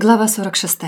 Глава 46.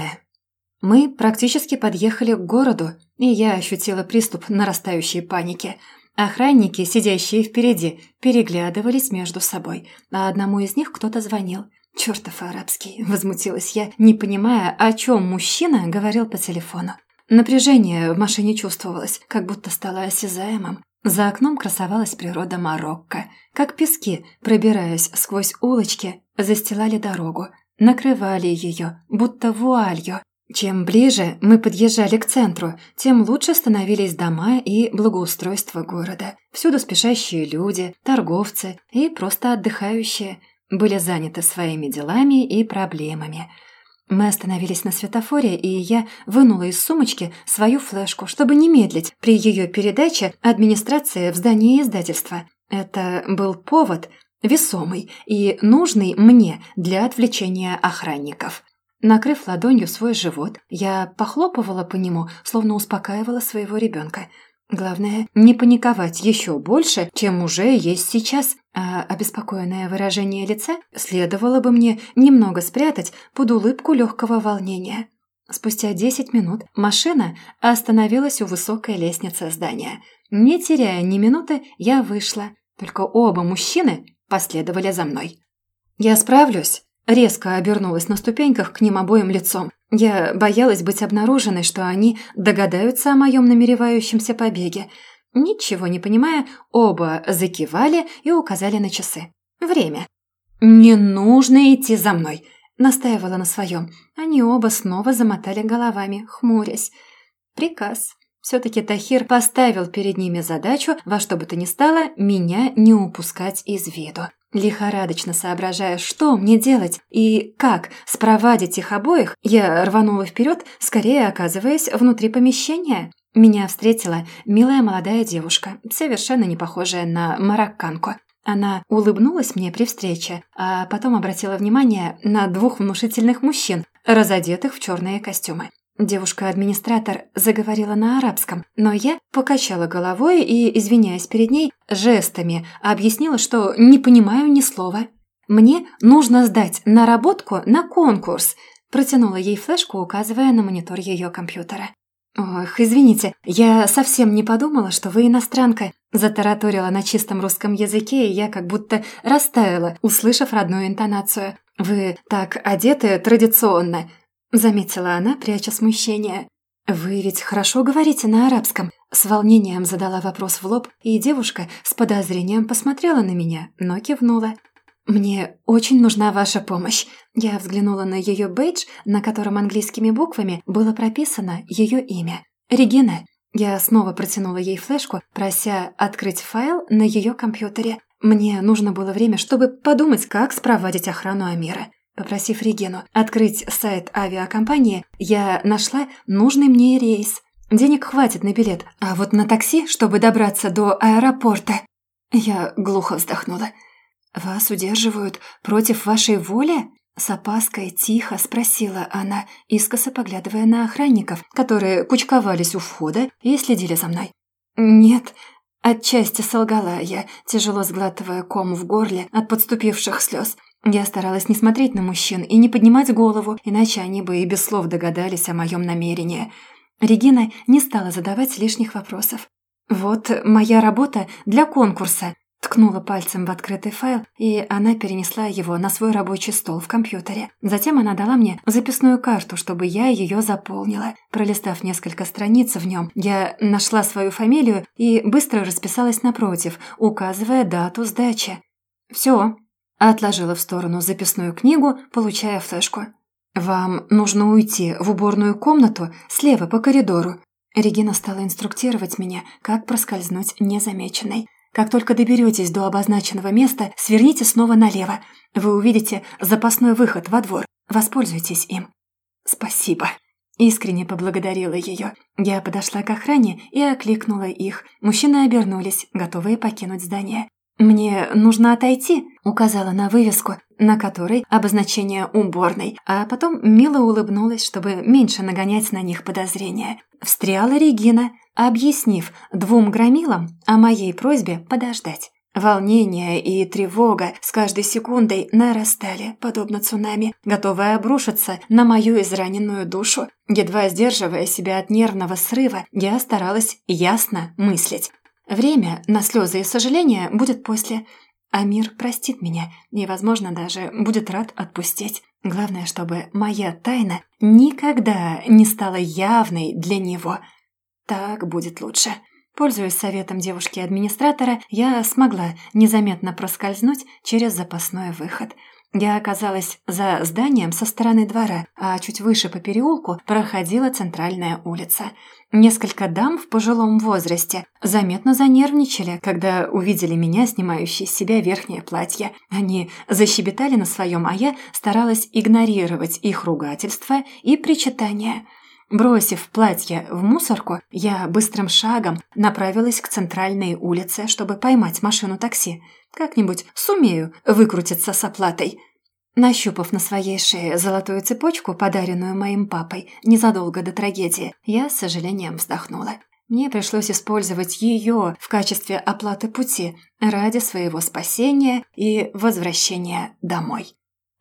Мы практически подъехали к городу, и я ощутила приступ нарастающей паники. Охранники, сидящие впереди, переглядывались между собой, а одному из них кто-то звонил. «Чёртов арабский!» – возмутилась я, не понимая, о чем мужчина говорил по телефону. Напряжение в машине чувствовалось, как будто стало осязаемым. За окном красовалась природа Марокко. Как пески, пробираясь сквозь улочки, застилали дорогу – накрывали ее, будто вуалью. Чем ближе мы подъезжали к центру, тем лучше становились дома и благоустройство города. Всюду спешащие люди, торговцы и просто отдыхающие были заняты своими делами и проблемами. Мы остановились на светофоре, и я вынула из сумочки свою флешку, чтобы не медлить при ее передаче администрации в здании издательства. Это был повод весомый и нужный мне для отвлечения охранников. Накрыв ладонью свой живот, я похлопывала по нему, словно успокаивала своего ребенка. Главное, не паниковать еще больше, чем уже есть сейчас, а обеспокоенное выражение лица следовало бы мне немного спрятать под улыбку легкого волнения. Спустя десять минут машина остановилась у высокой лестницы здания. Не теряя ни минуты, я вышла. Только оба мужчины последовали за мной. «Я справлюсь», — резко обернулась на ступеньках к ним обоим лицом. Я боялась быть обнаруженной, что они догадаются о моем намеревающемся побеге. Ничего не понимая, оба закивали и указали на часы. «Время». «Не нужно идти за мной», — настаивала на своем. Они оба снова замотали головами, хмурясь. «Приказ». Все-таки Тахир поставил перед ними задачу во что бы то ни стало меня не упускать из виду. Лихорадочно соображая, что мне делать и как спровадить их обоих, я рванула вперед, скорее оказываясь внутри помещения. Меня встретила милая молодая девушка, совершенно не похожая на марокканку. Она улыбнулась мне при встрече, а потом обратила внимание на двух внушительных мужчин, разодетых в черные костюмы. Девушка-администратор заговорила на арабском, но я покачала головой и, извиняясь перед ней, жестами объяснила, что не понимаю ни слова. «Мне нужно сдать наработку на конкурс», протянула ей флешку, указывая на монитор ее компьютера. «Ох, извините, я совсем не подумала, что вы иностранка», затараторила на чистом русском языке, и я как будто растаяла, услышав родную интонацию. «Вы так одеты традиционно», Заметила она, пряча смущение. «Вы ведь хорошо говорите на арабском?» С волнением задала вопрос в лоб, и девушка с подозрением посмотрела на меня, но кивнула. «Мне очень нужна ваша помощь». Я взглянула на ее бейдж, на котором английскими буквами было прописано ее имя. «Регина». Я снова протянула ей флешку, прося открыть файл на ее компьютере. Мне нужно было время, чтобы подумать, как спровадить охрану Амира. Попросив Регину открыть сайт авиакомпании, я нашла нужный мне рейс. Денег хватит на билет, а вот на такси, чтобы добраться до аэропорта... Я глухо вздохнула. «Вас удерживают против вашей воли?» С опаской тихо спросила она, искоса поглядывая на охранников, которые кучковались у входа и следили за мной. «Нет», отчасти солгала я, тяжело сглатывая ком в горле от подступивших слез. Я старалась не смотреть на мужчин и не поднимать голову, иначе они бы и без слов догадались о моем намерении. Регина не стала задавать лишних вопросов. «Вот моя работа для конкурса», Ткнула пальцем в открытый файл, и она перенесла его на свой рабочий стол в компьютере. Затем она дала мне записную карту, чтобы я ее заполнила. Пролистав несколько страниц в нем, я нашла свою фамилию и быстро расписалась напротив, указывая дату сдачи. «Все, Отложила в сторону записную книгу, получая флешку. «Вам нужно уйти в уборную комнату слева по коридору». Регина стала инструктировать меня, как проскользнуть незамеченной. «Как только доберетесь до обозначенного места, сверните снова налево. Вы увидите запасной выход во двор. Воспользуйтесь им». «Спасибо». Искренне поблагодарила ее. Я подошла к охране и окликнула их. Мужчины обернулись, готовые покинуть здание. «Мне нужно отойти», — указала на вывеску, на которой обозначение уборной, а потом мило улыбнулась, чтобы меньше нагонять на них подозрения. Встряла Регина, объяснив двум громилам о моей просьбе подождать. Волнение и тревога с каждой секундой нарастали, подобно цунами, готовые обрушиться на мою израненную душу. Едва сдерживая себя от нервного срыва, я старалась ясно мыслить. Время на слезы и сожаления будет после. А мир простит меня и, возможно, даже будет рад отпустить. Главное, чтобы моя тайна никогда не стала явной для него. Так будет лучше. Пользуясь советом девушки-администратора, я смогла незаметно проскользнуть через запасной выход. Я оказалась за зданием со стороны двора, а чуть выше по переулку проходила центральная улица. Несколько дам в пожилом возрасте заметно занервничали, когда увидели меня, снимающей с себя верхнее платье. Они защебетали на своем, а я старалась игнорировать их ругательства и причитания – Бросив платье в мусорку, я быстрым шагом направилась к центральной улице, чтобы поймать машину такси. Как-нибудь сумею выкрутиться с оплатой. Нащупав на своей шее золотую цепочку, подаренную моим папой незадолго до трагедии, я с сожалением вздохнула. Мне пришлось использовать ее в качестве оплаты пути ради своего спасения и возвращения домой.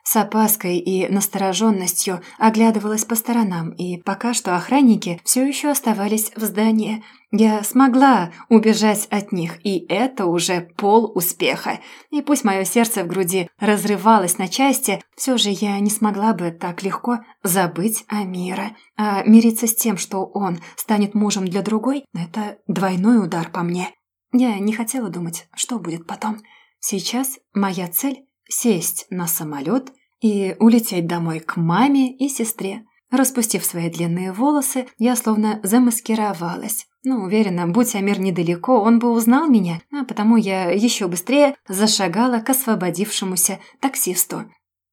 С опаской и настороженностью оглядывалась по сторонам, и пока что охранники все еще оставались в здании. Я смогла убежать от них, и это уже пол успеха. И пусть мое сердце в груди разрывалось на части, все же я не смогла бы так легко забыть о Мира. А мириться с тем, что он станет мужем для другой, это двойной удар по мне. Я не хотела думать, что будет потом. Сейчас моя цель – сесть на самолет и улететь домой к маме и сестре. Распустив свои длинные волосы, я словно замаскировалась. Ну, уверена, будь Амир недалеко, он бы узнал меня, а потому я еще быстрее зашагала к освободившемуся таксисту.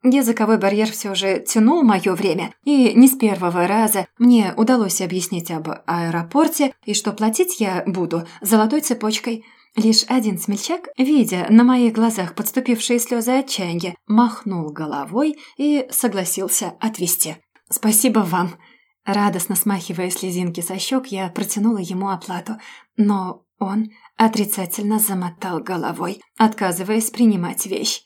Языковой барьер все же тянул мое время, и не с первого раза мне удалось объяснить об аэропорте и что платить я буду золотой цепочкой – Лишь один смельчак, видя на моих глазах подступившие слезы отчаяния, махнул головой и согласился отвезти. «Спасибо вам!» Радостно смахивая слезинки со щек, я протянула ему оплату, но он отрицательно замотал головой, отказываясь принимать вещь.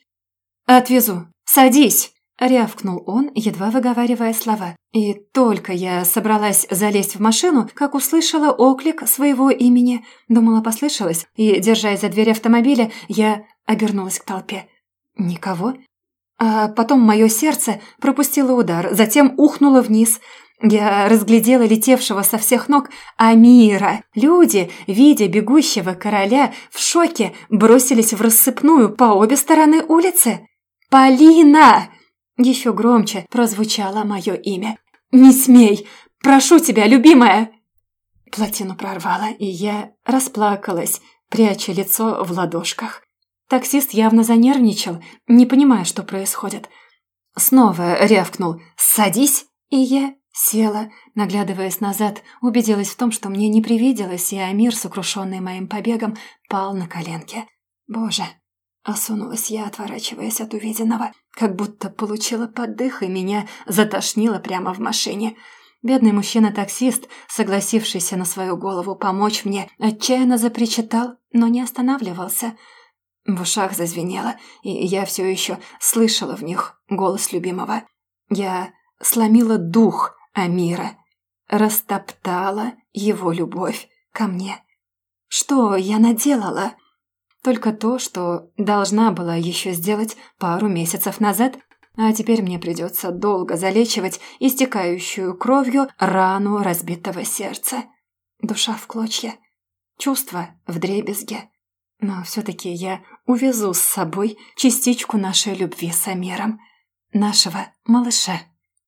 «Отвезу! Садись!» Рявкнул он, едва выговаривая слова. И только я собралась залезть в машину, как услышала оклик своего имени. Думала, послышалось, и, держась за дверь автомобиля, я обернулась к толпе. Никого. А потом мое сердце пропустило удар, затем ухнуло вниз. Я разглядела летевшего со всех ног Амира. Люди, видя бегущего короля, в шоке бросились в рассыпную по обе стороны улицы. «Полина!» Еще громче прозвучало мое имя. «Не смей! Прошу тебя, любимая!» Плотину прорвало, и я расплакалась, пряча лицо в ладошках. Таксист явно занервничал, не понимая, что происходит. Снова рявкнул «Садись!» И я села, наглядываясь назад, убедилась в том, что мне не привиделось, и Амир, сокрушенный моим побегом, пал на коленки. «Боже, Осунулась я, отворачиваясь от увиденного, как будто получила поддых, и меня затошнило прямо в машине. Бедный мужчина-таксист, согласившийся на свою голову помочь мне, отчаянно запричитал, но не останавливался. В ушах зазвенело, и я все еще слышала в них голос любимого. Я сломила дух Амира, растоптала его любовь ко мне. Что я наделала?» Только то, что должна была еще сделать пару месяцев назад, а теперь мне придется долго залечивать истекающую кровью рану разбитого сердца. Душа в клочья, чувства в дребезге. Но все-таки я увезу с собой частичку нашей любви с Амиром, нашего малыша.